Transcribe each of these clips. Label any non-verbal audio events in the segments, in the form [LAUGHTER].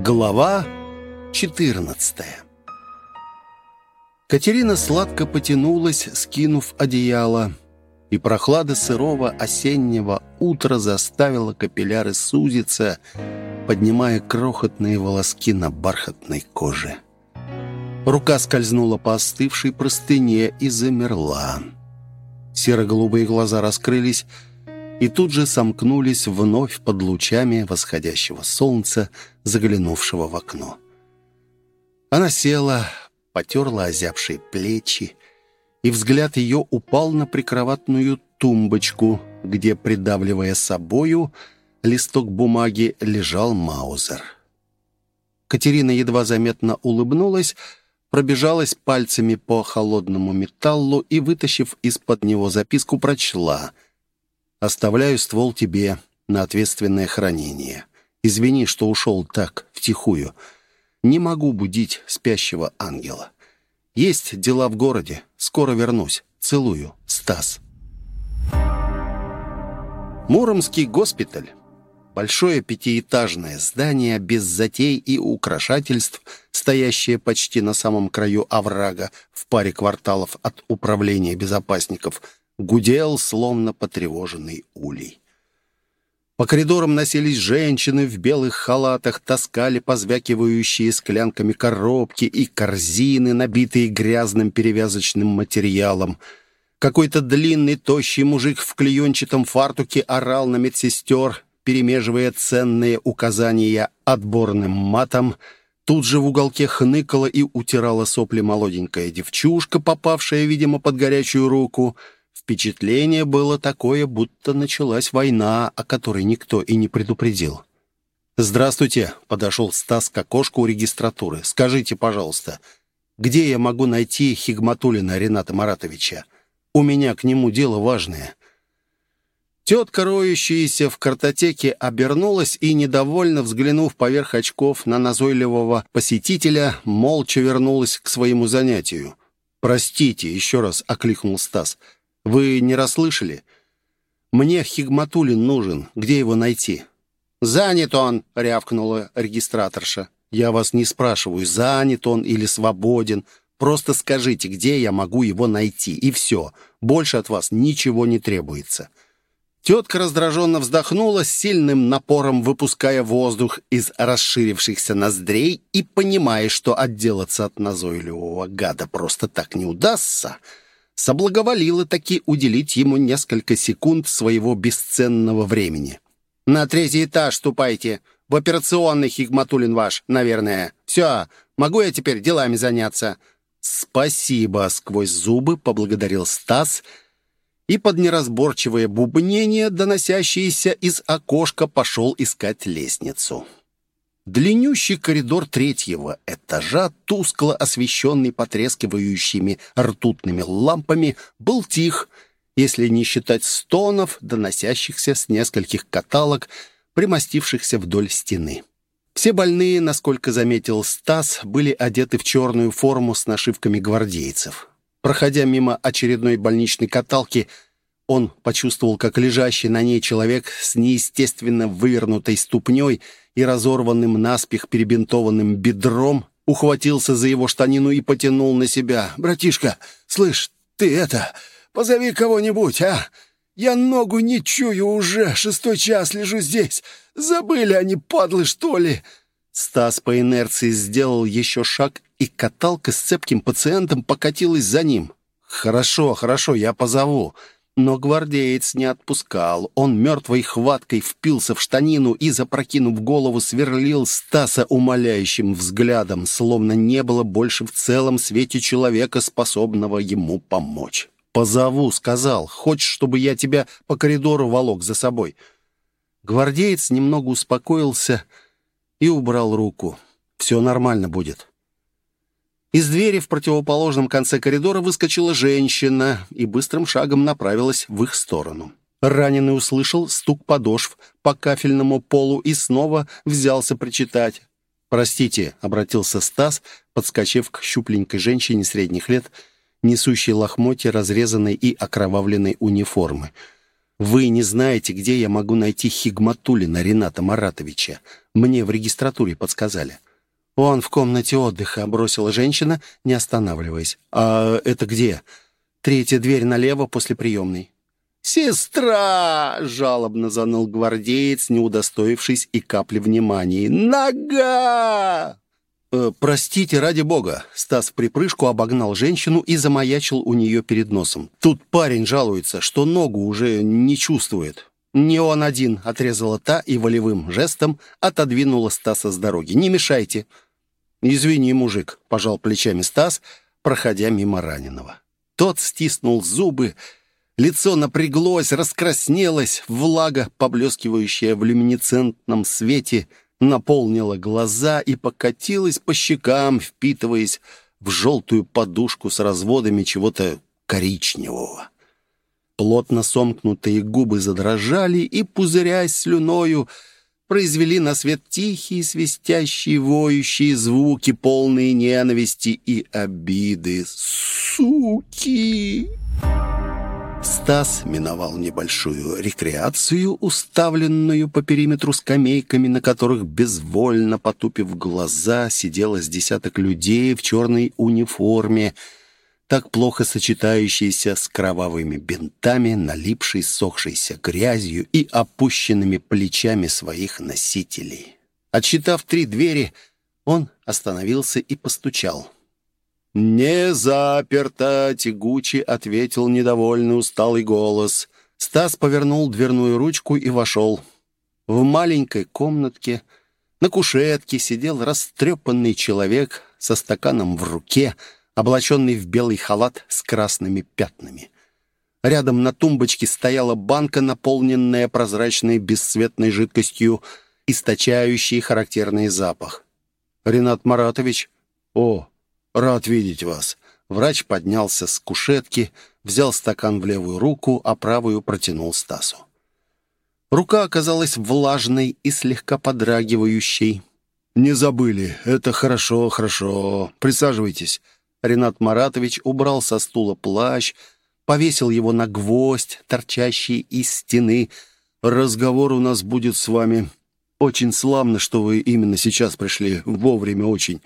Глава 14 Катерина сладко потянулась, скинув одеяло, и прохлада сырого осеннего утра заставила капилляры сузиться, поднимая крохотные волоски на бархатной коже. Рука скользнула по остывшей простыне и замерла. Серо-голубые глаза раскрылись, и тут же сомкнулись вновь под лучами восходящего солнца, заглянувшего в окно. Она села, потерла озябшие плечи, и взгляд ее упал на прикроватную тумбочку, где, придавливая собою, листок бумаги лежал Маузер. Катерина едва заметно улыбнулась, пробежалась пальцами по холодному металлу и, вытащив из-под него записку, прочла — Оставляю ствол тебе на ответственное хранение. Извини, что ушел так, втихую. Не могу будить спящего ангела. Есть дела в городе. Скоро вернусь. Целую. Стас. Муромский госпиталь. Большое пятиэтажное здание без затей и украшательств, стоящее почти на самом краю оврага в паре кварталов от управления безопасников – гудел, словно потревоженный улей. По коридорам носились женщины в белых халатах, таскали позвякивающие склянками коробки и корзины, набитые грязным перевязочным материалом. Какой-то длинный, тощий мужик в клеенчатом фартуке орал на медсестер, перемеживая ценные указания отборным матом. Тут же в уголке хныкала и утирала сопли молоденькая девчушка, попавшая, видимо, под горячую руку — Впечатление было такое, будто началась война, о которой никто и не предупредил. «Здравствуйте», — подошел Стас к окошку регистратуры. «Скажите, пожалуйста, где я могу найти Хигматулина Рената Маратовича? У меня к нему дело важное». Тетка, роющаяся в картотеке, обернулась и, недовольно взглянув поверх очков на назойливого посетителя, молча вернулась к своему занятию. «Простите», — еще раз окликнул Стас, — вы не расслышали? Мне Хигматулин нужен. Где его найти?» «Занят он!» — рявкнула регистраторша. «Я вас не спрашиваю, занят он или свободен. Просто скажите, где я могу его найти, и все. Больше от вас ничего не требуется». Тетка раздраженно вздохнула, с сильным напором выпуская воздух из расширившихся ноздрей и, понимая, что отделаться от назойливого гада просто так не удастся, — соблаговолила таки уделить ему несколько секунд своего бесценного времени. «На третий этаж ступайте. В операционный Хигматулин ваш, наверное. Все, могу я теперь делами заняться?» «Спасибо!» — сквозь зубы поблагодарил Стас и под неразборчивое бубнение, доносящееся из окошка, пошел искать лестницу. Длиннющий коридор третьего этажа, тускло освещенный потрескивающими ртутными лампами, был тих, если не считать стонов, доносящихся с нескольких каталог, примостившихся вдоль стены. Все больные, насколько заметил Стас, были одеты в черную форму с нашивками гвардейцев. Проходя мимо очередной больничной каталки, он почувствовал, как лежащий на ней человек с неестественно вывернутой ступней – и разорванным наспех перебинтованным бедром ухватился за его штанину и потянул на себя. «Братишка, слышь, ты это, позови кого-нибудь, а? Я ногу не чую уже, шестой час лежу здесь. Забыли они, падлы, что ли?» Стас по инерции сделал еще шаг, и каталка с цепким пациентом покатилась за ним. «Хорошо, хорошо, я позову». Но гвардеец не отпускал. Он мертвой хваткой впился в штанину и, запрокинув голову, сверлил Стаса умоляющим взглядом, словно не было больше в целом свете человека, способного ему помочь. «Позову», — сказал. «Хочешь, чтобы я тебя по коридору волок за собой?» Гвардеец немного успокоился и убрал руку. «Все нормально будет». Из двери в противоположном конце коридора выскочила женщина и быстрым шагом направилась в их сторону. Раненый услышал стук подошв по кафельному полу и снова взялся причитать. «Простите», — обратился Стас, подскочив к щупленькой женщине средних лет, несущей лохмотья разрезанной и окровавленной униформы. Вы не знаете, где я могу найти Хигматулина Рената Маратовича. Мне в регистратуре подсказали». «Он в комнате отдыха», — бросила женщина, не останавливаясь. «А это где?» «Третья дверь налево после приемной». «Сестра!» — жалобно заныл гвардеец, не удостоившись и капли внимания. «Нога!» «Э, «Простите, ради бога!» Стас в припрыжку обогнал женщину и замаячил у нее перед носом. «Тут парень жалуется, что ногу уже не чувствует». «Не он один», — отрезала та и волевым жестом отодвинула Стаса с дороги. «Не мешайте». «Извини, мужик», — пожал плечами Стас, проходя мимо раненого. Тот стиснул зубы, лицо напряглось, раскраснелось, влага, поблескивающая в люминесцентном свете — наполнила глаза и покатилась по щекам, впитываясь в желтую подушку с разводами чего-то коричневого. Плотно сомкнутые губы задрожали и, пузырясь слюною, произвели на свет тихие, свистящие, воющие звуки, полные ненависти и обиды. «Суки!» Стас миновал небольшую рекреацию, уставленную по периметру скамейками, на которых, безвольно потупив глаза, сидело с десяток людей в черной униформе, так плохо сочетающейся с кровавыми бинтами, налипшей сохшейся грязью и опущенными плечами своих носителей. Отсчитав три двери, он остановился и постучал. «Не заперто!» — тягуче ответил недовольный усталый голос. Стас повернул дверную ручку и вошел. В маленькой комнатке на кушетке сидел растрепанный человек со стаканом в руке, облаченный в белый халат с красными пятнами. Рядом на тумбочке стояла банка, наполненная прозрачной бесцветной жидкостью, источающей характерный запах. «Ренат Маратович?» «О, «Рад видеть вас». Врач поднялся с кушетки, взял стакан в левую руку, а правую протянул Стасу. Рука оказалась влажной и слегка подрагивающей. «Не забыли. Это хорошо, хорошо. Присаживайтесь». Ренат Маратович убрал со стула плащ, повесил его на гвоздь, торчащий из стены. «Разговор у нас будет с вами. Очень славно, что вы именно сейчас пришли. Вовремя очень.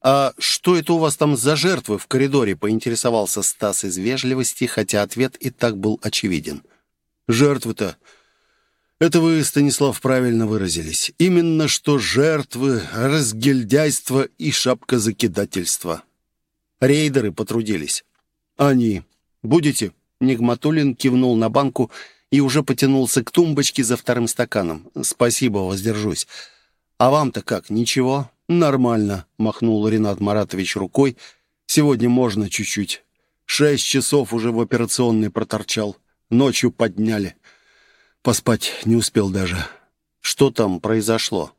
«А что это у вас там за жертвы в коридоре?» — поинтересовался Стас из вежливости, хотя ответ и так был очевиден. «Жертвы-то...» «Это вы, Станислав, правильно выразились. Именно что жертвы, разгильдяйство и шапкозакидательство. Рейдеры потрудились. Они. Будете?» Нигматулин кивнул на банку и уже потянулся к тумбочке за вторым стаканом. «Спасибо, воздержусь. А вам-то как, ничего?» «Нормально», — махнул Ренат Маратович рукой. «Сегодня можно чуть-чуть. Шесть часов уже в операционной проторчал. Ночью подняли. Поспать не успел даже. Что там произошло?»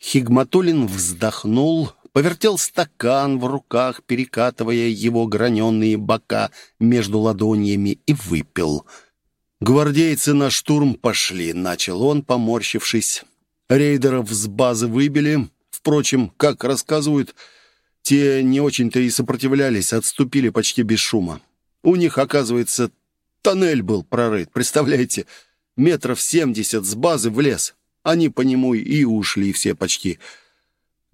Хигматулин вздохнул, повертел стакан в руках, перекатывая его граненые бока между ладонями и выпил. «Гвардейцы на штурм пошли», — начал он, поморщившись. «Рейдеров с базы выбили, Впрочем, как рассказывают, те не очень-то и сопротивлялись, отступили почти без шума. У них, оказывается, тоннель был прорыт, представляете? Метров семьдесят с базы в лес. Они по нему и ушли все почти.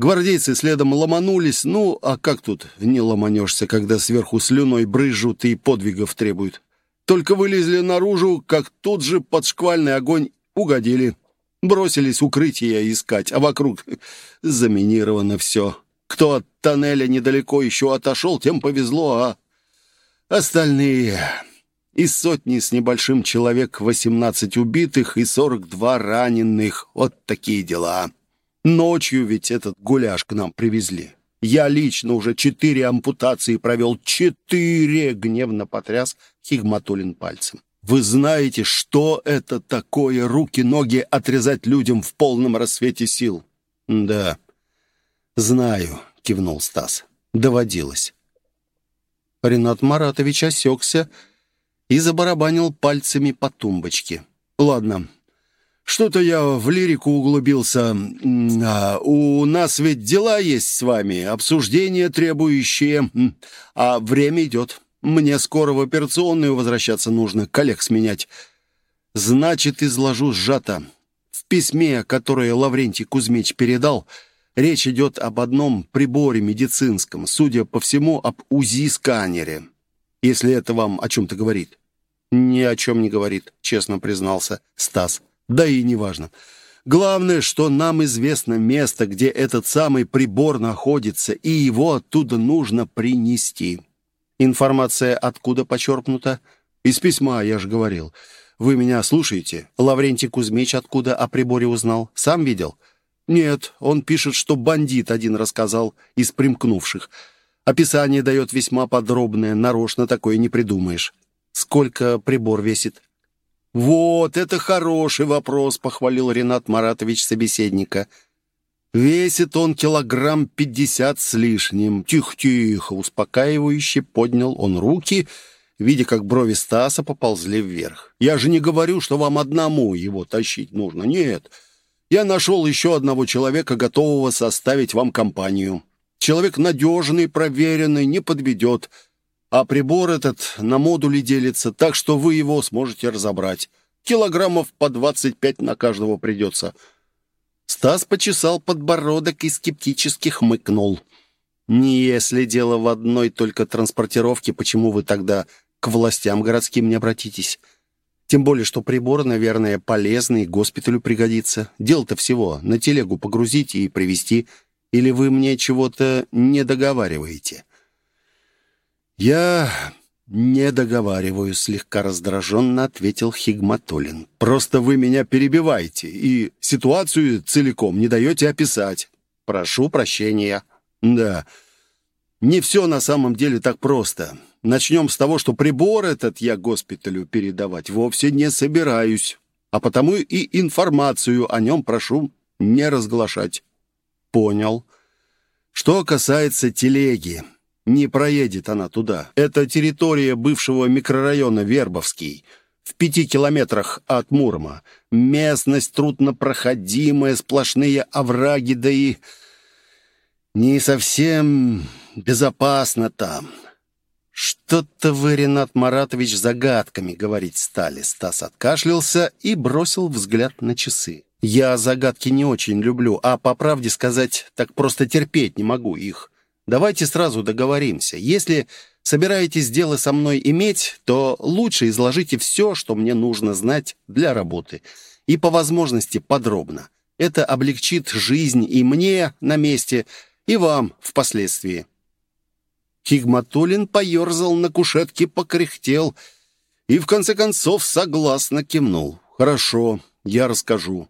Гвардейцы следом ломанулись, ну, а как тут не ломанешься, когда сверху слюной брызжут и подвигов требуют? Только вылезли наружу, как тут же под шквальный огонь угодили. Бросились укрытия искать, а вокруг [LAUGHS] заминировано все. Кто от тоннеля недалеко еще отошел, тем повезло, а остальные... Из сотни с небольшим человек 18 убитых и 42 раненых. Вот такие дела. Ночью ведь этот гуляш к нам привезли. Я лично уже четыре ампутации провел. Четыре! Гневно потряс Хигматулин пальцем. Вы знаете, что это такое руки-ноги отрезать людям в полном рассвете сил? Да, знаю, кивнул Стас. Доводилось. Ренат Маратович осекся и забарабанил пальцами по тумбочке. Ладно, что-то я в лирику углубился. А, у нас ведь дела есть с вами, обсуждения требующие, а время идет. Мне скоро в операционную возвращаться нужно, коллег сменять. Значит, изложу сжато. В письме, которое Лаврентий Кузьмич передал, речь идет об одном приборе медицинском, судя по всему, об УЗИ-сканере. Если это вам о чем-то говорит. «Ни о чем не говорит», — честно признался Стас. «Да и неважно. Главное, что нам известно место, где этот самый прибор находится, и его оттуда нужно принести». «Информация откуда почерпнута?» «Из письма, я же говорил. Вы меня слушаете? Лаврентий Кузьмич откуда о приборе узнал? Сам видел?» «Нет, он пишет, что бандит один рассказал из примкнувших. Описание дает весьма подробное, нарочно такое не придумаешь. Сколько прибор весит?» «Вот, это хороший вопрос», — похвалил Ренат Маратович собеседника. «Весит он килограмм пятьдесят с лишним. Тихо-тихо!» Успокаивающе поднял он руки, видя, как брови Стаса поползли вверх. «Я же не говорю, что вам одному его тащить нужно. Нет, я нашел еще одного человека, готового составить вам компанию. Человек надежный, проверенный, не подведет». А прибор этот на модули делится, так что вы его сможете разобрать. Килограммов по 25 на каждого придется». Стас почесал подбородок и скептически хмыкнул. «Не если дело в одной только транспортировке, почему вы тогда к властям городским не обратитесь? Тем более, что прибор, наверное, полезный, госпиталю пригодится. Дело-то всего, на телегу погрузить и привезти. Или вы мне чего-то не договариваете?» «Я не договариваю», — слегка раздраженно ответил Хигматулин. «Просто вы меня перебиваете и ситуацию целиком не даете описать. Прошу прощения». «Да, не все на самом деле так просто. Начнем с того, что прибор этот я госпиталю передавать вовсе не собираюсь, а потому и информацию о нем прошу не разглашать». «Понял. Что касается телеги...» Не проедет она туда. Это территория бывшего микрорайона Вербовский, в пяти километрах от Мурома. Местность труднопроходимая, сплошные овраги, да и не совсем безопасно там. «Что-то вы, Ренат Маратович, загадками говорить стали». Стас откашлялся и бросил взгляд на часы. «Я загадки не очень люблю, а, по правде сказать, так просто терпеть не могу их. Давайте сразу договоримся. Если собираетесь дело со мной иметь, то лучше изложите все, что мне нужно знать для работы. И по возможности подробно. Это облегчит жизнь и мне на месте, и вам впоследствии. Хигматулин поерзал на кушетке, покряхтел и, в конце концов, согласно кивнул. «Хорошо, я расскажу.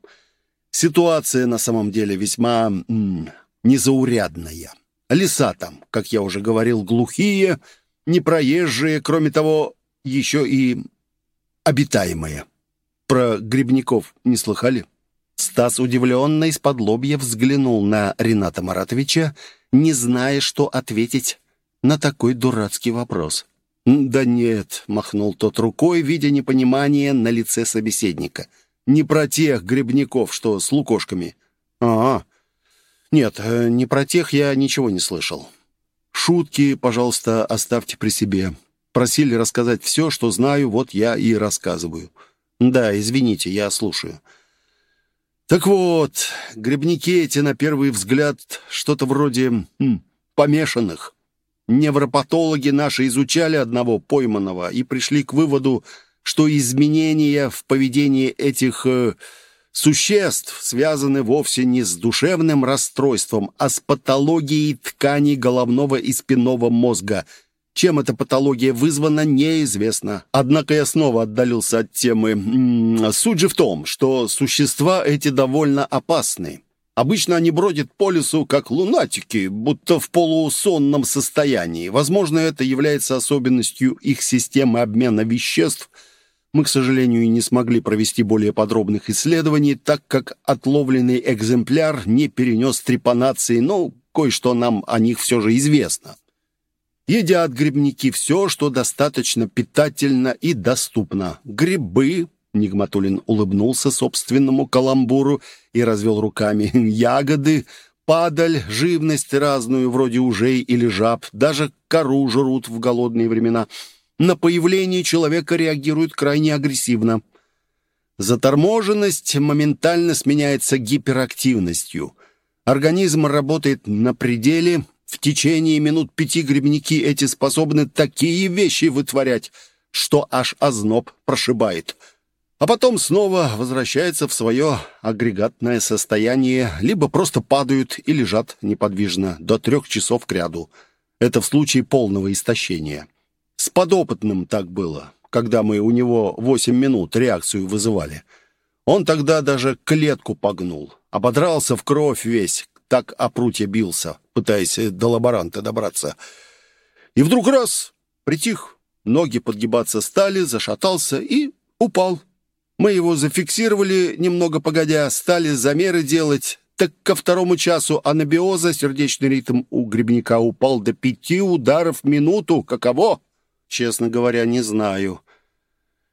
Ситуация на самом деле весьма м -м, незаурядная. Леса там, как я уже говорил, глухие, непроезжие, кроме того, еще и обитаемые. Про грибников не слыхали? Стас удивленно из-под лобья взглянул на Рената Маратовича, не зная, что ответить на такой дурацкий вопрос. «Да нет», — махнул тот рукой, видя непонимание на лице собеседника. «Не про тех грибников, что с лукошками». «А, «Нет, э, не про тех я ничего не слышал. Шутки, пожалуйста, оставьте при себе. Просили рассказать все, что знаю, вот я и рассказываю. Да, извините, я слушаю». «Так вот, грибники эти, на первый взгляд, что-то вроде м, помешанных. Невропатологи наши изучали одного пойманного и пришли к выводу, что изменения в поведении этих... Э, существ связаны вовсе не с душевным расстройством, а с патологией тканей головного и спинного мозга. Чем эта патология вызвана, неизвестно. Однако я снова отдалился от темы. Суть же в том, что существа эти довольно опасны. Обычно они бродят по лесу, как лунатики, будто в полусонном состоянии. Возможно, это является особенностью их системы обмена веществ – мы, к сожалению, не смогли провести более подробных исследований, так как отловленный экземпляр не перенес трепанации, но кое-что нам о них все же известно. Едят грибники все, что достаточно питательно и доступно. Грибы, Нигматулин улыбнулся собственному каламбуру и развел руками, ягоды, падаль, живность разную, вроде ужей или жаб, даже кору жрут в голодные времена — на появление человека реагируют крайне агрессивно. Заторможенность моментально сменяется гиперактивностью. Организм работает на пределе. В течение минут пяти грибники эти способны такие вещи вытворять, что аж озноб прошибает. А потом снова возвращается в свое агрегатное состояние, либо просто падают и лежат неподвижно до трех часов к ряду. Это в случае полного истощения. С подопытным так было когда мы у него восемь минут реакцию вызывали. Он тогда даже клетку погнул, ободрался в кровь весь, так о прутье бился, пытаясь до лаборанта добраться. И вдруг раз — притих, ноги подгибаться стали, зашатался и упал. Мы его зафиксировали, немного погодя, стали замеры делать, так ко второму часу анабиоза сердечный ритм у грибника упал до пяти ударов в минуту. Каково? Честно говоря, не знаю.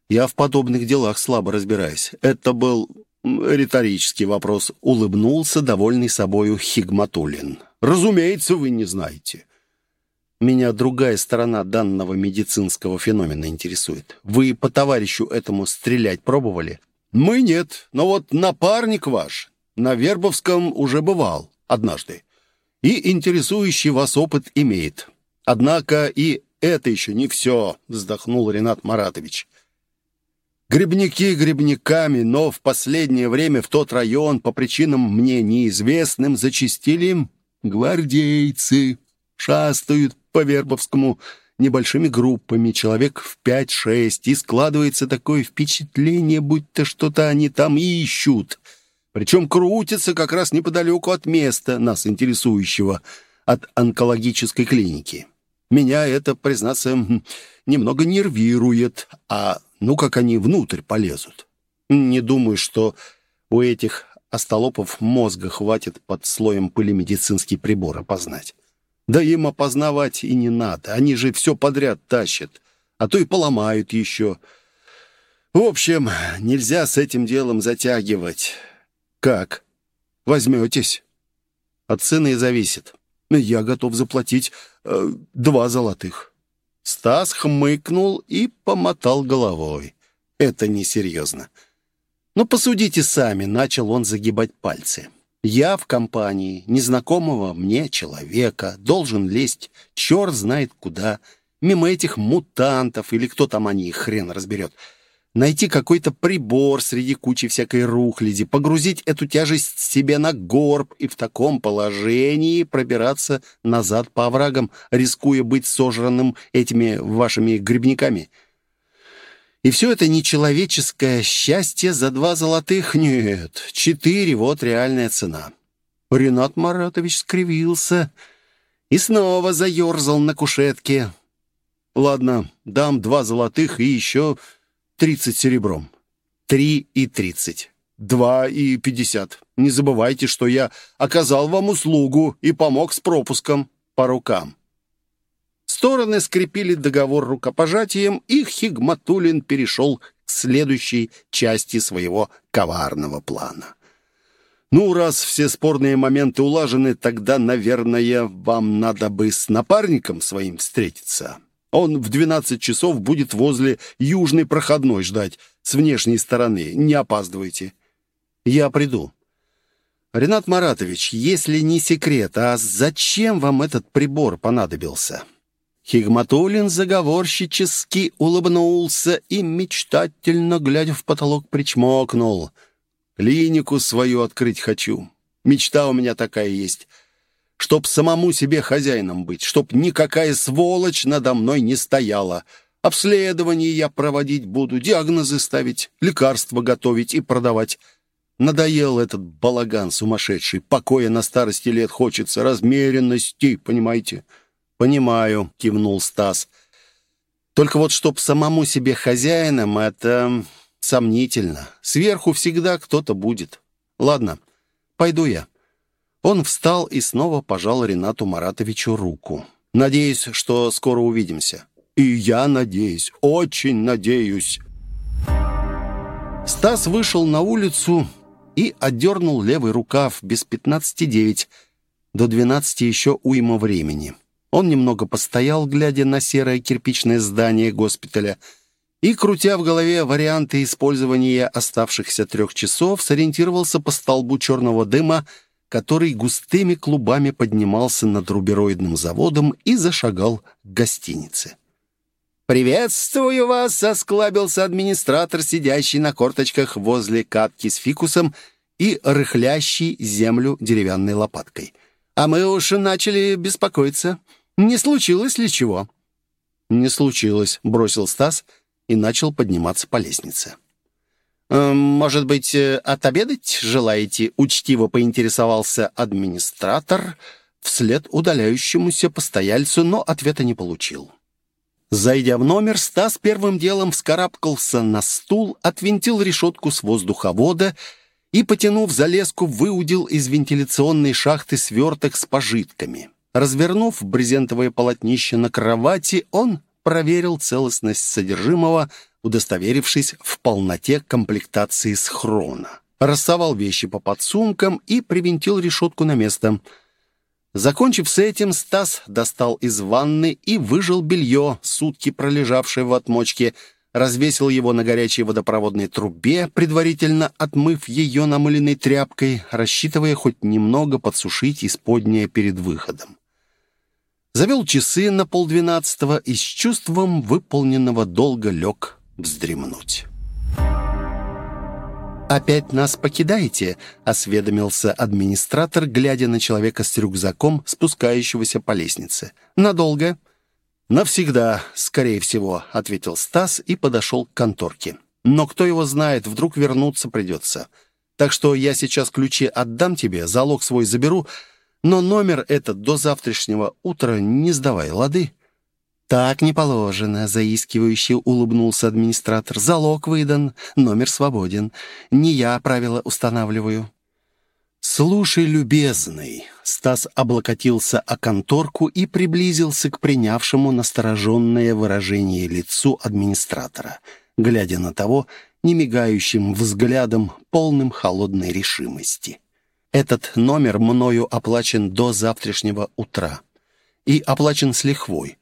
Я в подобных делах слабо разбираюсь. Это был риторический вопрос. Улыбнулся, довольный собою Хигматулин. Разумеется, вы не знаете. Меня другая сторона данного медицинского феномена интересует. Вы по товарищу этому стрелять пробовали? Мы нет, но вот напарник ваш на Вербовском уже бывал однажды. И интересующий вас опыт имеет. Однако и это еще не все, вздохнул Ренат Маратович. Грибники грибниками, но в последнее время в тот район по причинам мне неизвестным зачистили гвардейцы. Шастают по Вербовскому небольшими группами, человек в пять-шесть, и складывается такое впечатление, будто что-то они там ищут. Причем крутятся как раз неподалеку от места, нас интересующего, от онкологической клиники. Меня это, признаться, немного нервирует, а ну как они внутрь полезут. Не думаю, что у этих остолопов мозга хватит под слоем пыли медицинский прибор опознать. Да им опознавать и не надо, они же все подряд тащат, а то и поломают еще. В общем, нельзя с этим делом затягивать. Как? Возьметесь? От цены зависит. Я готов заплатить э, два золотых. Стас хмыкнул и помотал головой. «Это несерьезно». «Но посудите сами», — начал он загибать пальцы. «Я в компании незнакомого мне человека должен лезть черт знает куда, мимо этих мутантов или кто там они, хрен разберет» найти какой-то прибор среди кучи всякой рухляди, погрузить эту тяжесть себе на горб и в таком положении пробираться назад по оврагам, рискуя быть сожранным этими вашими грибниками. И все это нечеловеческое счастье за два золотых? Нет, четыре, вот реальная цена. Ренат Маратович скривился и снова заерзал на кушетке. «Ладно, дам два золотых и еще тридцать серебром. Три и тридцать. Два и пятьдесят. Не забывайте, что я оказал вам услугу и помог с пропуском по рукам. Стороны скрепили договор рукопожатием, и Хигматулин перешел к следующей части своего коварного плана. «Ну, раз все спорные моменты улажены, тогда, наверное, вам надо бы с напарником своим встретиться. Он в 12 часов будет возле южной проходной ждать с внешней стороны. Не опаздывайте. Я приду. Ренат Маратович, если не секрет, а зачем вам этот прибор понадобился? Хигматулин заговорщически улыбнулся и, мечтательно глядя в потолок, причмокнул. «Клинику свою открыть хочу. Мечта у меня такая есть чтоб самому себе хозяином быть, чтоб никакая сволочь надо мной не стояла. Обследование я проводить буду, диагнозы ставить, лекарства готовить и продавать. Надоел этот балаган сумасшедший, покоя на старости лет хочется, размеренности, понимаете? «Понимаю», — кивнул Стас. «Только вот чтоб самому себе хозяином, это сомнительно. Сверху всегда кто-то будет. Ладно, пойду я». Он встал и снова пожал Ренату Маратовичу руку. «Надеюсь, что скоро увидимся». «И я надеюсь, очень надеюсь». Стас вышел на улицу и отдернул левый рукав без пятнадцати девять. До двенадцати еще уйма времени. Он немного постоял, глядя на серое кирпичное здание госпиталя, и, крутя в голове варианты использования оставшихся трех часов, сориентировался по столбу черного дыма, который густыми клубами поднимался над рубероидным заводом и зашагал к гостинице. «Приветствую вас!» — осклабился администратор, сидящий на корточках возле катки с фикусом и рыхлящий землю деревянной лопаткой. «А мы уж начали беспокоиться. Не случилось ли чего?» «Не случилось», — бросил Стас и начал подниматься по лестнице. «Эм, «Может быть, э, отобедать желаете?» — учтиво поинтересовался администратор вслед удаляющемуся постояльцу, но ответа не получил. Зайдя в номер, Стас первым делом вскарабкался на стул, отвинтил решетку с воздуховода и, потянув за леску, выудил из вентиляционной шахты сверток с пожитками. Развернув брезентовое полотнище на кровати, он проверил целостность содержимого, удостоверившись в полноте комплектации схрона. Рассовал вещи по подсумкам и привинтил решетку на место — Закончив с этим, Стас достал из ванны и выжил белье, сутки пролежавшее в отмочке, развесил его на горячей водопроводной трубе, предварительно отмыв ее намыленной тряпкой, рассчитывая хоть немного подсушить исподнее перед выходом. Завел часы на полдвенадцатого и с чувством выполненного долга лег вздремнуть. «Опять нас покидаете?» — осведомился администратор, глядя на человека с рюкзаком, спускающегося по лестнице. «Надолго?» «Навсегда, скорее всего», — ответил Стас и подошел к конторке. «Но кто его знает, вдруг вернуться придется. Так что я сейчас ключи отдам тебе, залог свой заберу, но номер этот до завтрашнего утра не сдавай, лады?» «Так не положено», — заискивающе улыбнулся администратор. «Залог выдан, номер свободен. Не я правила устанавливаю». «Слушай, любезный», — Стас облокотился о конторку и приблизился к принявшему настороженное выражение лицу администратора, глядя на того немигающим взглядом, полным холодной решимости. «Этот номер мною оплачен до завтрашнего утра. И оплачен с лихвой».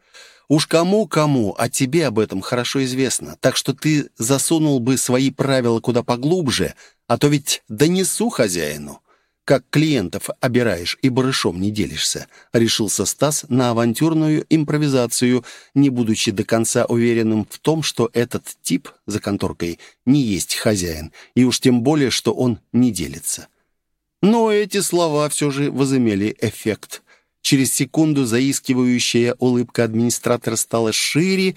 Уж кому-кому, а тебе об этом хорошо известно. Так что ты засунул бы свои правила куда поглубже, а то ведь донесу хозяину. Как клиентов обираешь и барышом не делишься», — решился Стас на авантюрную импровизацию, не будучи до конца уверенным в том, что этот тип за конторкой не есть хозяин, и уж тем более, что он не делится. Но эти слова все же возымели эффект. Через секунду заискивающая улыбка администратора стала шире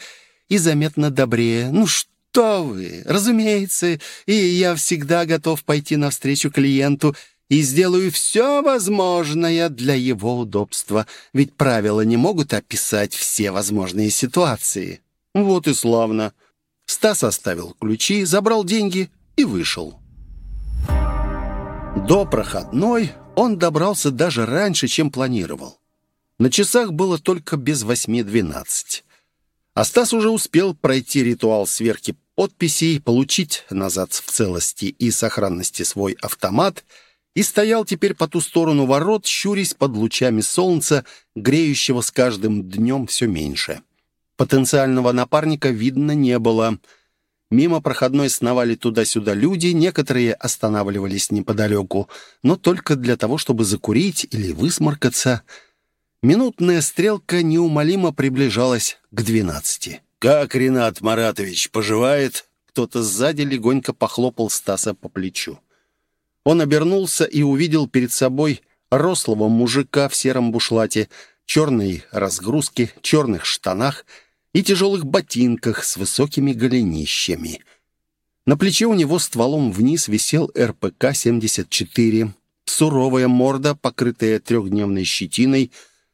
и заметно добрее. «Ну что вы! Разумеется, и я всегда готов пойти навстречу клиенту и сделаю все возможное для его удобства, ведь правила не могут описать все возможные ситуации». «Вот и славно!» Стас оставил ключи, забрал деньги и вышел. До проходной он добрался даже раньше, чем планировал. На часах было только без восьми двенадцать. А Стас уже успел пройти ритуал сверки подписей, получить назад в целости и сохранности свой автомат и стоял теперь по ту сторону ворот, щурясь под лучами солнца, греющего с каждым днем все меньше. Потенциального напарника видно не было — Мимо проходной сновали туда-сюда люди, некоторые останавливались неподалеку, но только для того, чтобы закурить или высморкаться. Минутная стрелка неумолимо приближалась к двенадцати. «Как Ренат Маратович поживает?» Кто-то сзади легонько похлопал Стаса по плечу. Он обернулся и увидел перед собой рослого мужика в сером бушлате, черной разгрузке, черных штанах — и тяжелых ботинках с высокими голенищами. На плече у него стволом вниз висел РПК-74, суровая морда, покрытая трехдневной щетиной,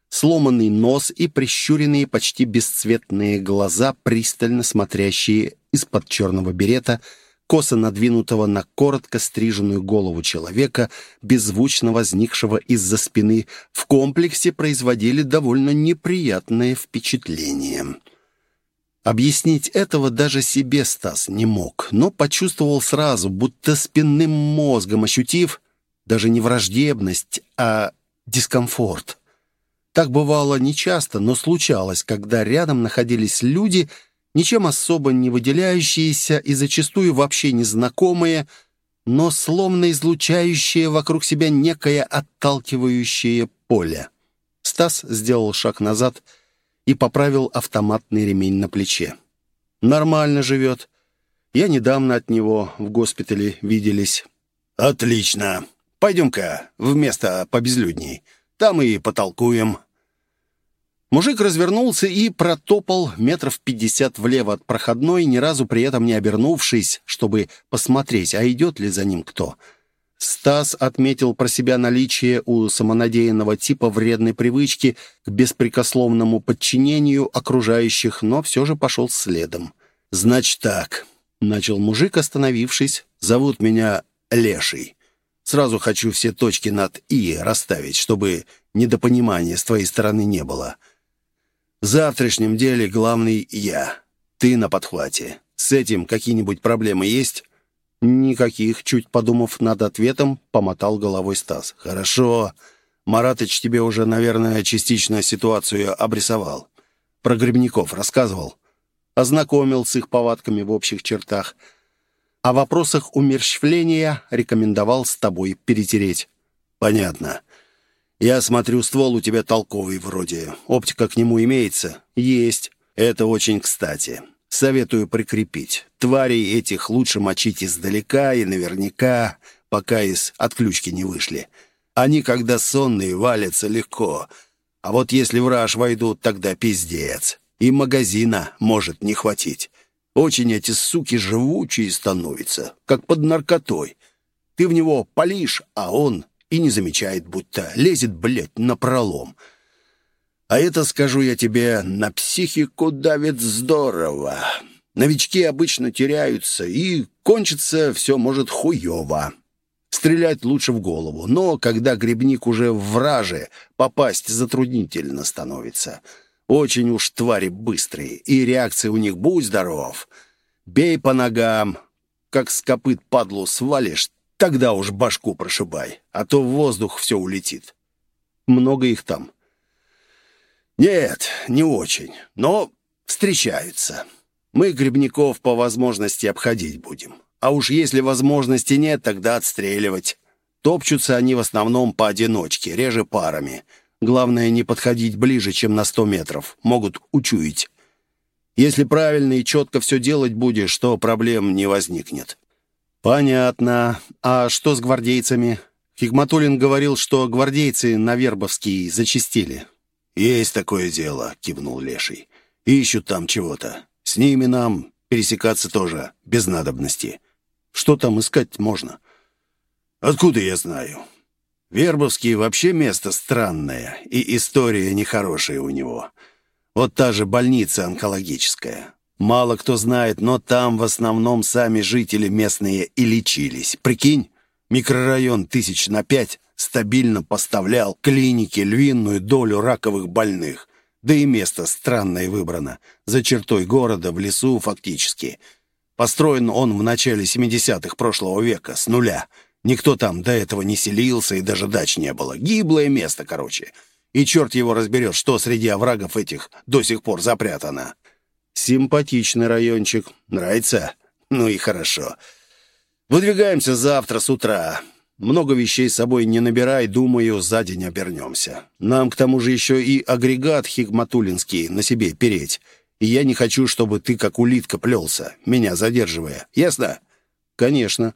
сломанный нос и прищуренные почти бесцветные глаза, пристально смотрящие из-под черного берета, косо надвинутого на коротко стриженную голову человека, беззвучно возникшего из-за спины, в комплексе производили довольно неприятное впечатление. Объяснить этого даже себе Стас не мог, но почувствовал сразу, будто спинным мозгом ощутив даже не враждебность, а дискомфорт. Так бывало нечасто, но случалось, когда рядом находились люди, ничем особо не выделяющиеся и зачастую вообще незнакомые, но словно излучающие вокруг себя некое отталкивающее поле. Стас сделал шаг назад и поправил автоматный ремень на плече. «Нормально живет. Я недавно от него в госпитале виделись». «Отлично. Пойдем-ка в место побезлюдней. Там и потолкуем». Мужик развернулся и протопал метров пятьдесят влево от проходной, ни разу при этом не обернувшись, чтобы посмотреть, а идет ли за ним кто. Стас отметил про себя наличие у самонадеянного типа вредной привычки к беспрекословному подчинению окружающих, но все же пошел следом. «Значит так», — начал мужик, остановившись, — «зовут меня Леший. Сразу хочу все точки над «и» расставить, чтобы недопонимания с твоей стороны не было». В завтрашнем деле главный я. Ты на подхвате. С этим какие-нибудь проблемы есть?» «Никаких», — чуть подумав над ответом, помотал головой Стас. «Хорошо. Маратыч тебе уже, наверное, частично ситуацию обрисовал. Про грибников рассказывал?» Ознакомил с их повадками в общих чертах. О вопросах умерщвления рекомендовал с тобой перетереть. «Понятно. Я смотрю, ствол у тебя толковый вроде. Оптика к нему имеется? Есть. Это очень кстати. Советую прикрепить. Тварей этих лучше мочить издалека и наверняка, пока из отключки не вышли. Они, когда сонные, валятся легко. А вот если в войдут, тогда пиздец. И магазина может не хватить. Очень эти суки живучие становятся, как под наркотой. Ты в него палишь, а он и не замечает, будто лезет, блядь, на пролом. А это, скажу я тебе, на психику давит здорово. Новички обычно теряются, и кончится все может хуево. Стрелять лучше в голову, но когда грибник уже в враже, попасть затруднительно становится. Очень уж твари быстрые, и реакция у них будь здоров. Бей по ногам, как с копыт падлу свалишь, Тогда уж башку прошибай, а то в воздух все улетит. Много их там? Нет, не очень, но встречаются. Мы грибников по возможности обходить будем. А уж если возможности нет, тогда отстреливать. Топчутся они в основном поодиночке, реже парами. Главное, не подходить ближе, чем на сто метров. Могут учуять. Если правильно и четко все делать будешь, то проблем не возникнет. «Понятно. А что с гвардейцами?» Хигматулин говорил, что гвардейцы на Вербовский зачистили. «Есть такое дело», — кивнул Леший. «Ищут там чего-то. С ними нам пересекаться тоже без надобности. Что там искать можно?» «Откуда я знаю?» Вербовский вообще место странное, и история нехорошая у него. Вот та же больница онкологическая. Мало кто знает, но там в основном сами жители местные и лечились. Прикинь, микрорайон тысяч на пять стабильно поставлял клинике львиную долю раковых больных. Да и место странное выбрано. За чертой города, в лесу фактически. Построен он в начале 70-х прошлого века, с нуля. Никто там до этого не селился и даже дач не было. Гиблое место, короче. И черт его разберет, что среди оврагов этих до сих пор запрятано. Симпатичный райончик. Нравится? Ну и хорошо. Выдвигаемся завтра с утра. Много вещей с собой не набирай, думаю, за день обернемся. Нам к тому же еще и агрегат хигматулинский на себе переть. И я не хочу, чтобы ты как улитка плелся, меня задерживая. Ясно? Конечно.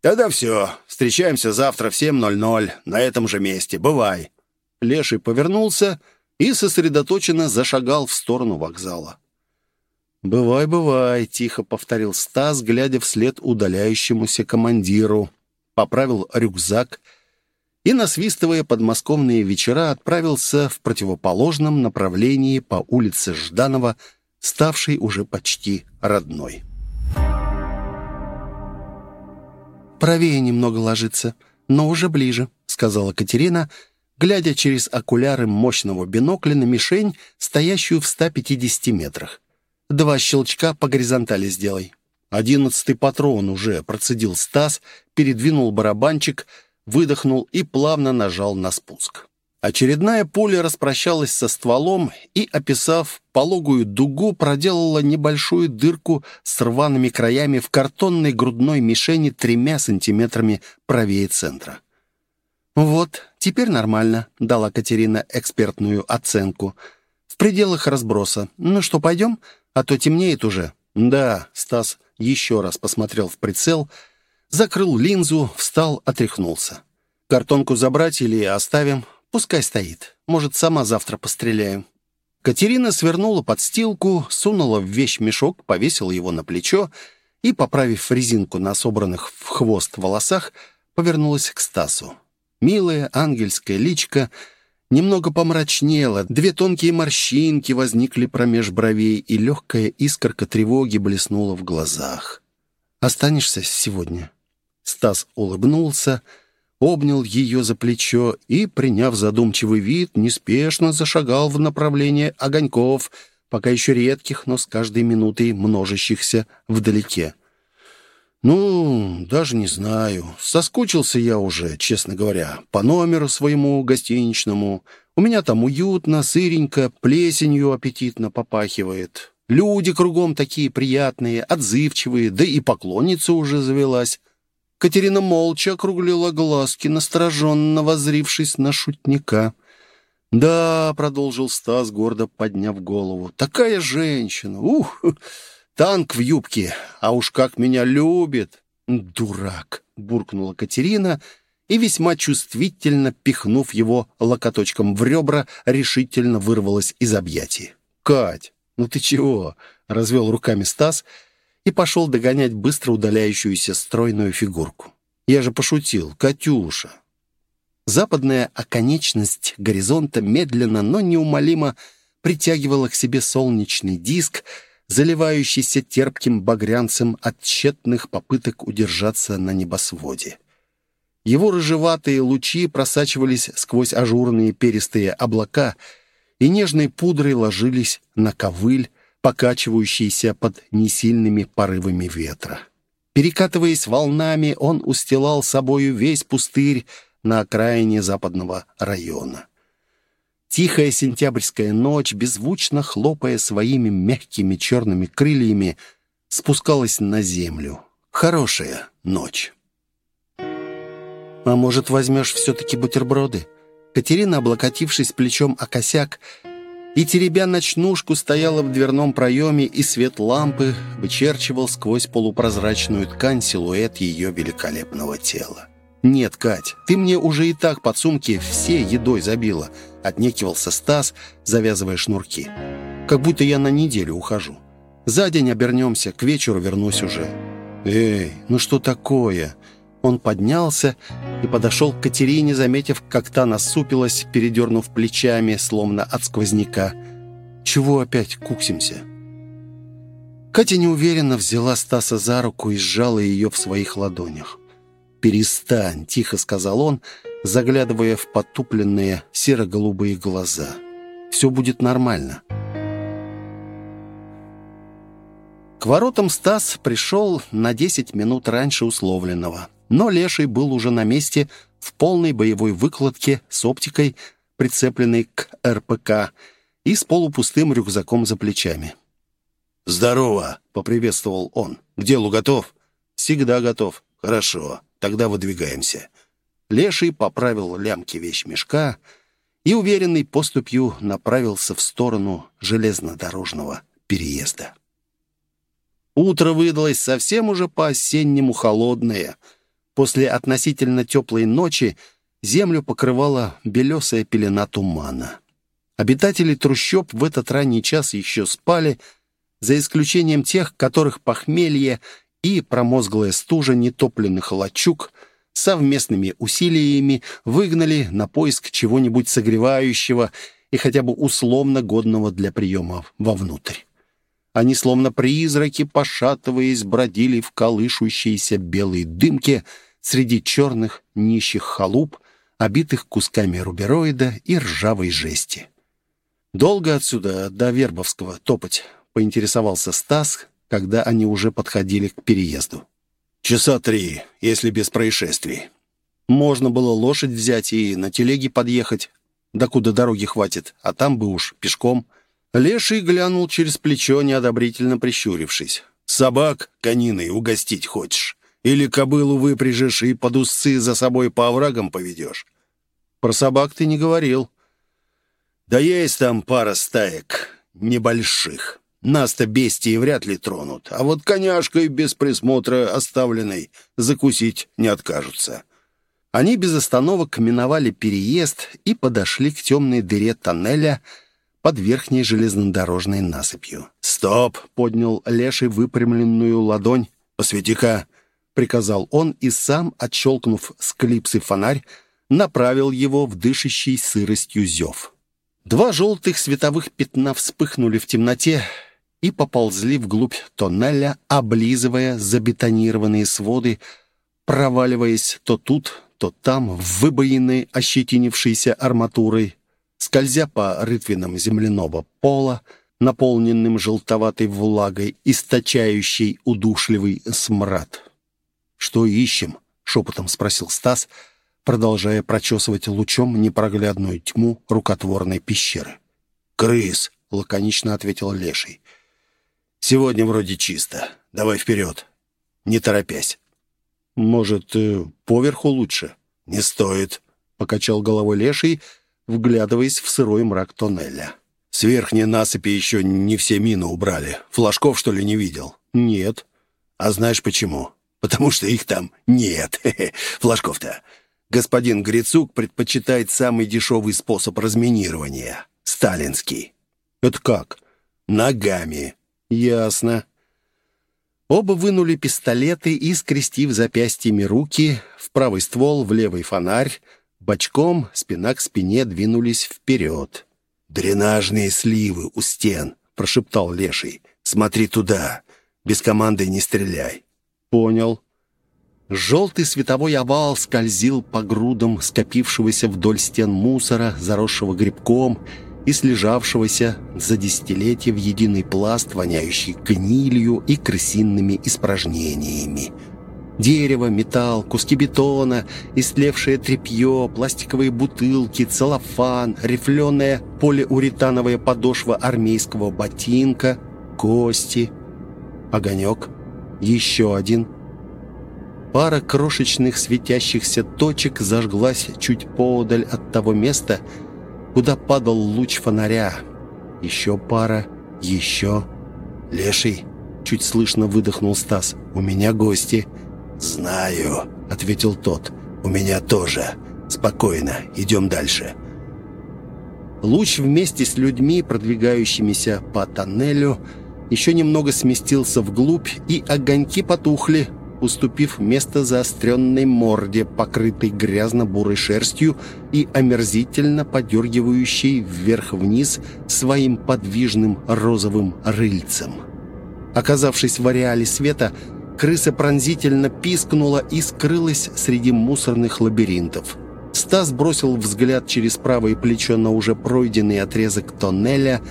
Тогда все. Встречаемся завтра в 7.00 на этом же месте. Бывай. Леший повернулся и сосредоточенно зашагал в сторону вокзала. «Бывай, бывай», — тихо повторил Стас, глядя вслед удаляющемуся командиру. Поправил рюкзак и, насвистывая подмосковные вечера, отправился в противоположном направлении по улице Жданова, ставшей уже почти родной. «Правее немного ложится, но уже ближе», — сказала Катерина, глядя через окуляры мощного бинокля на мишень, стоящую в 150 метрах. Два щелчка по горизонтали сделай. Одиннадцатый патрон уже процедил Стас, передвинул барабанчик, выдохнул и плавно нажал на спуск. Очередная пуля распрощалась со стволом и, описав пологую дугу, проделала небольшую дырку с рваными краями в картонной грудной мишени тремя сантиметрами правее центра. «Вот, теперь нормально», — дала Катерина экспертную оценку. «В пределах разброса. Ну что, пойдем? А то темнеет уже». «Да», — Стас еще раз посмотрел в прицел, закрыл линзу, встал, отряхнулся. «Картонку забрать или оставим?» Пускай стоит. Может, сама завтра постреляю». Катерина свернула подстилку, сунула в вещь мешок, повесила его на плечо и, поправив резинку на собранных в хвост волосах, повернулась к Стасу. Милая ангельская личка немного помрачнела, две тонкие морщинки возникли промеж бровей, и легкая искорка тревоги блеснула в глазах. «Останешься сегодня?» Стас улыбнулся, — обнял ее за плечо и, приняв задумчивый вид, неспешно зашагал в направлении огоньков, пока еще редких, но с каждой минутой множащихся вдалеке. «Ну, даже не знаю. Соскучился я уже, честно говоря, по номеру своему гостиничному. У меня там уютно, сыренько, плесенью аппетитно попахивает. Люди кругом такие приятные, отзывчивые, да и поклонница уже завелась. Катерина молча округлила глазки, настороженно возрившись на шутника. «Да», — продолжил Стас, гордо подняв голову, — «такая женщина! Ух! Танк в юбке! А уж как меня любит!» «Дурак!» — буркнула Катерина и, весьма чувствительно пихнув его локоточком в ребра, решительно вырвалась из объятий. «Кать, ну ты чего?» — развел руками Стас — и пошел догонять быстро удаляющуюся стройную фигурку. Я же пошутил, Катюша. Западная оконечность горизонта медленно, но неумолимо притягивала к себе солнечный диск, заливающийся терпким багрянцем от тщетных попыток удержаться на небосводе. Его рыжеватые лучи просачивались сквозь ажурные перистые облака и нежной пудрой ложились на ковыль, покачивающийся под несильными порывами ветра. Перекатываясь волнами, он устилал собою весь пустырь на окраине западного района. Тихая сентябрьская ночь, беззвучно хлопая своими мягкими черными крыльями, спускалась на землю. Хорошая ночь. «А может, возьмешь все-таки бутерброды?» Катерина, облокотившись плечом о косяк, и, теребя ночнушку, стояла в дверном проеме, и свет лампы вычерчивал сквозь полупрозрачную ткань силуэт ее великолепного тела. «Нет, Кать, ты мне уже и так под сумки все едой забила», — отнекивался Стас, завязывая шнурки. «Как будто я на неделю ухожу. За день обернемся, к вечеру вернусь уже». «Эй, ну что такое?» Он поднялся и подошел к Катерине, заметив, как та насупилась, передернув плечами, словно от сквозняка. «Чего опять куксимся?» Катя неуверенно взяла Стаса за руку и сжала ее в своих ладонях. «Перестань», — тихо сказал он, заглядывая в потупленные серо-голубые глаза. «Все будет нормально». К воротам Стас пришел на десять минут раньше условленного. Но Леший был уже на месте в полной боевой выкладке с оптикой, прицепленной к РПК, и с полупустым рюкзаком за плечами. «Здорово!» — поприветствовал он. «К делу готов?» «Всегда готов». «Хорошо, тогда выдвигаемся». Леший поправил лямки вещмешка и уверенной поступью направился в сторону железнодорожного переезда. Утро выдалось совсем уже по-осеннему холодное — После относительно теплой ночи землю покрывала белесая пелена тумана. Обитатели трущоб в этот ранний час еще спали, за исключением тех, которых похмелье и промозглая стужа нетопленных лачуг совместными усилиями выгнали на поиск чего-нибудь согревающего и хотя бы условно годного для приема вовнутрь. Они, словно призраки, пошатываясь, бродили в колышущейся белой дымке, среди черных нищих халуп, обитых кусками рубероида и ржавой жести. «Долго отсюда, до Вербовского, топать?» — поинтересовался Стас, когда они уже подходили к переезду. «Часа три, если без происшествий». «Можно было лошадь взять и на телеге подъехать». докуда дороги хватит, а там бы уж пешком. Леший глянул через плечо, неодобрительно прищурившись. «Собак кониной угостить хочешь? Или кобылу выпряжешь и под усы за собой по оврагам поведешь?» «Про собак ты не говорил». «Да есть там пара стаек небольших. Нас-то бестии вряд ли тронут, а вот коняшкой без присмотра оставленной закусить не откажутся». Они без остановок миновали переезд и подошли к темной дыре тоннеля под верхней железнодорожной насыпью. «Стоп!» — поднял Леший выпрямленную ладонь. «Посвети-ка!» — приказал он и сам, отщелкнув с клипсы фонарь, направил его в дышащий сыростью зев. Два желтых световых пятна вспыхнули в темноте и поползли вглубь тоннеля, облизывая забетонированные своды, проваливаясь то тут, то там, в выбоины, ощетинившейся арматурой, скользя по рытвинам земляного пола, наполненным желтоватой влагой, источающей удушливый смрад. «Что ищем?» — шепотом спросил Стас, продолжая прочесывать лучом непроглядную тьму рукотворной пещеры. «Крыс!» — лаконично ответил Леший. «Сегодня вроде чисто. Давай вперед. Не торопясь». «Может, э, поверху лучше?» «Не стоит», — покачал головой леший, вглядываясь в сырой мрак тоннеля. «С верхней насыпи еще не все мины убрали. Флажков, что ли, не видел?» «Нет». «А знаешь почему?» «Потому что их там нет. [LAUGHS] Флажков-то. Господин Грицук предпочитает самый дешевый способ разминирования. Сталинский». «Это как?» «Ногами». «Ясно». Оба вынули пистолеты и, скрестив запястьями руки, в правый ствол, в левый фонарь, бочком, спина к спине двинулись вперед. «Дренажные сливы у стен», — прошептал Леший. «Смотри туда. Без команды не стреляй». «Понял». Желтый световой овал скользил по грудам скопившегося вдоль стен мусора, заросшего грибком, и слежавшегося за десятилетия в единый пласт, воняющий гнилью и крысиными испражнениями. Дерево, металл, куски бетона, истлевшее тряпье, пластиковые бутылки, целлофан, рифленая полиуретановая подошва армейского ботинка, кости, огонек, еще один. Пара крошечных светящихся точек зажглась чуть поодаль от того места, куда падал луч фонаря. Еще пара, еще. «Леший!» — чуть слышно выдохнул Стас. «У меня гости». «Знаю», — ответил тот. «У меня тоже. Спокойно, идем дальше». Луч вместе с людьми, продвигающимися по тоннелю, еще немного сместился вглубь, и огоньки потухли, уступив место заостренной морде, покрытой грязно-бурой шерстью и омерзительно подергивающей вверх-вниз своим подвижным розовым рыльцем. Оказавшись в ареале света, крыса пронзительно пискнула и скрылась среди мусорных лабиринтов. Стас бросил взгляд через правое плечо на уже пройденный отрезок тоннеля –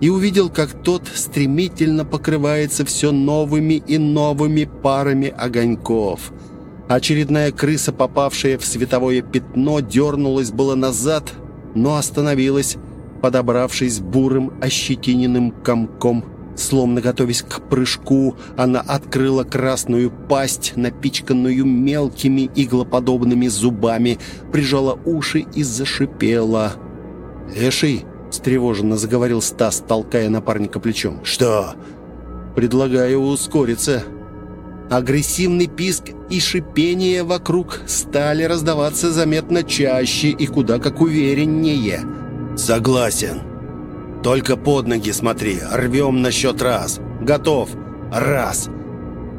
и увидел, как тот стремительно покрывается все новыми и новыми парами огоньков. Очередная крыса, попавшая в световое пятно, дернулась было назад, но остановилась, подобравшись бурым ощетиненным комком. Словно готовясь к прыжку, она открыла красную пасть, напичканную мелкими иглоподобными зубами, прижала уши и зашипела. «Леший!» — встревоженно заговорил Стас, толкая напарника плечом. «Что?» «Предлагаю ускориться». Агрессивный писк и шипение вокруг стали раздаваться заметно чаще и куда как увереннее. «Согласен. Только под ноги смотри. Рвем на счет раз. Готов. Раз».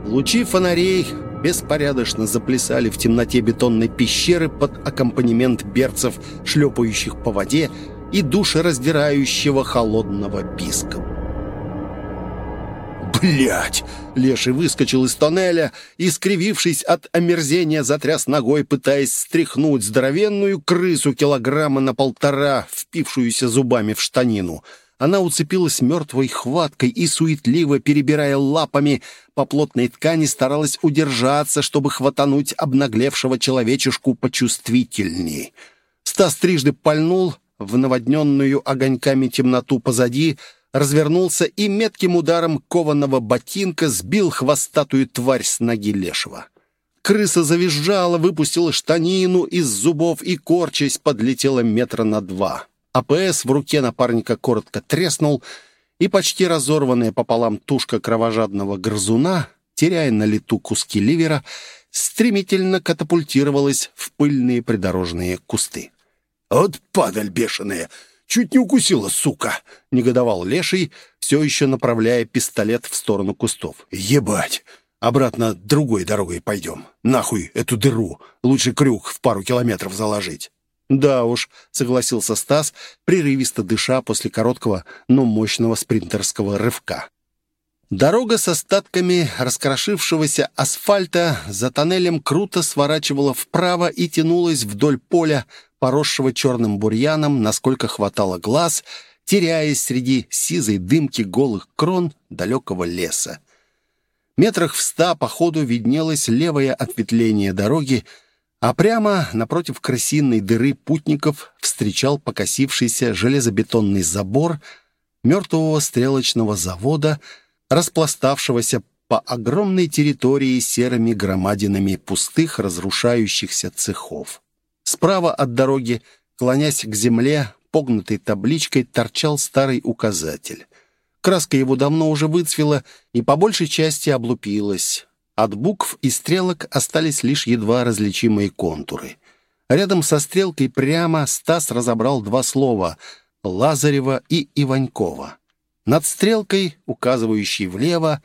Лучи фонарей беспорядочно заплясали в темноте бетонной пещеры под аккомпанемент берцев, шлепающих по воде, и душераздирающего холодного писка. Блять! Леший выскочил из тоннеля и, скривившись от омерзения, затряс ногой, пытаясь стряхнуть здоровенную крысу килограмма на полтора, впившуюся зубами в штанину. Она уцепилась мертвой хваткой и, суетливо перебирая лапами по плотной ткани, старалась удержаться, чтобы хватануть обнаглевшего человечешку почувствительней. Стас трижды пальнул, в наводненную огоньками темноту позади, развернулся и метким ударом кованого ботинка сбил хвостатую тварь с ноги лешего. Крыса завизжала, выпустила штанину из зубов и, корчась, подлетела метра на два. АПС в руке напарника коротко треснул, и почти разорванная пополам тушка кровожадного грызуна, теряя на лету куски ливера, стремительно катапультировалась в пыльные придорожные кусты. «Вот падаль бешеная! Чуть не укусила, сука!» — негодовал Леший, все еще направляя пистолет в сторону кустов. «Ебать! Обратно другой дорогой пойдем. Нахуй эту дыру! Лучше крюк в пару километров заложить!» «Да уж», — согласился Стас, прерывисто дыша после короткого, но мощного спринтерского рывка. Дорога с остатками раскрошившегося асфальта за тоннелем круто сворачивала вправо и тянулась вдоль поля, поросшего черным бурьяном, насколько хватало глаз, теряясь среди сизой дымки голых крон далекого леса. Метрах в ста по ходу виднелось левое ответвление дороги, а прямо напротив крысиной дыры путников встречал покосившийся железобетонный забор мертвого стрелочного завода — распластавшегося по огромной территории серыми громадинами пустых разрушающихся цехов. Справа от дороги, клонясь к земле, погнутой табличкой торчал старый указатель. Краска его давно уже выцвела и по большей части облупилась. От букв и стрелок остались лишь едва различимые контуры. Рядом со стрелкой прямо Стас разобрал два слова «Лазарева» и «Иванькова». Над стрелкой, указывающей влево,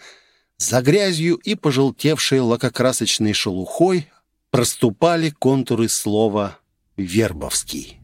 за грязью и пожелтевшей лакокрасочной шелухой проступали контуры слова «Вербовский».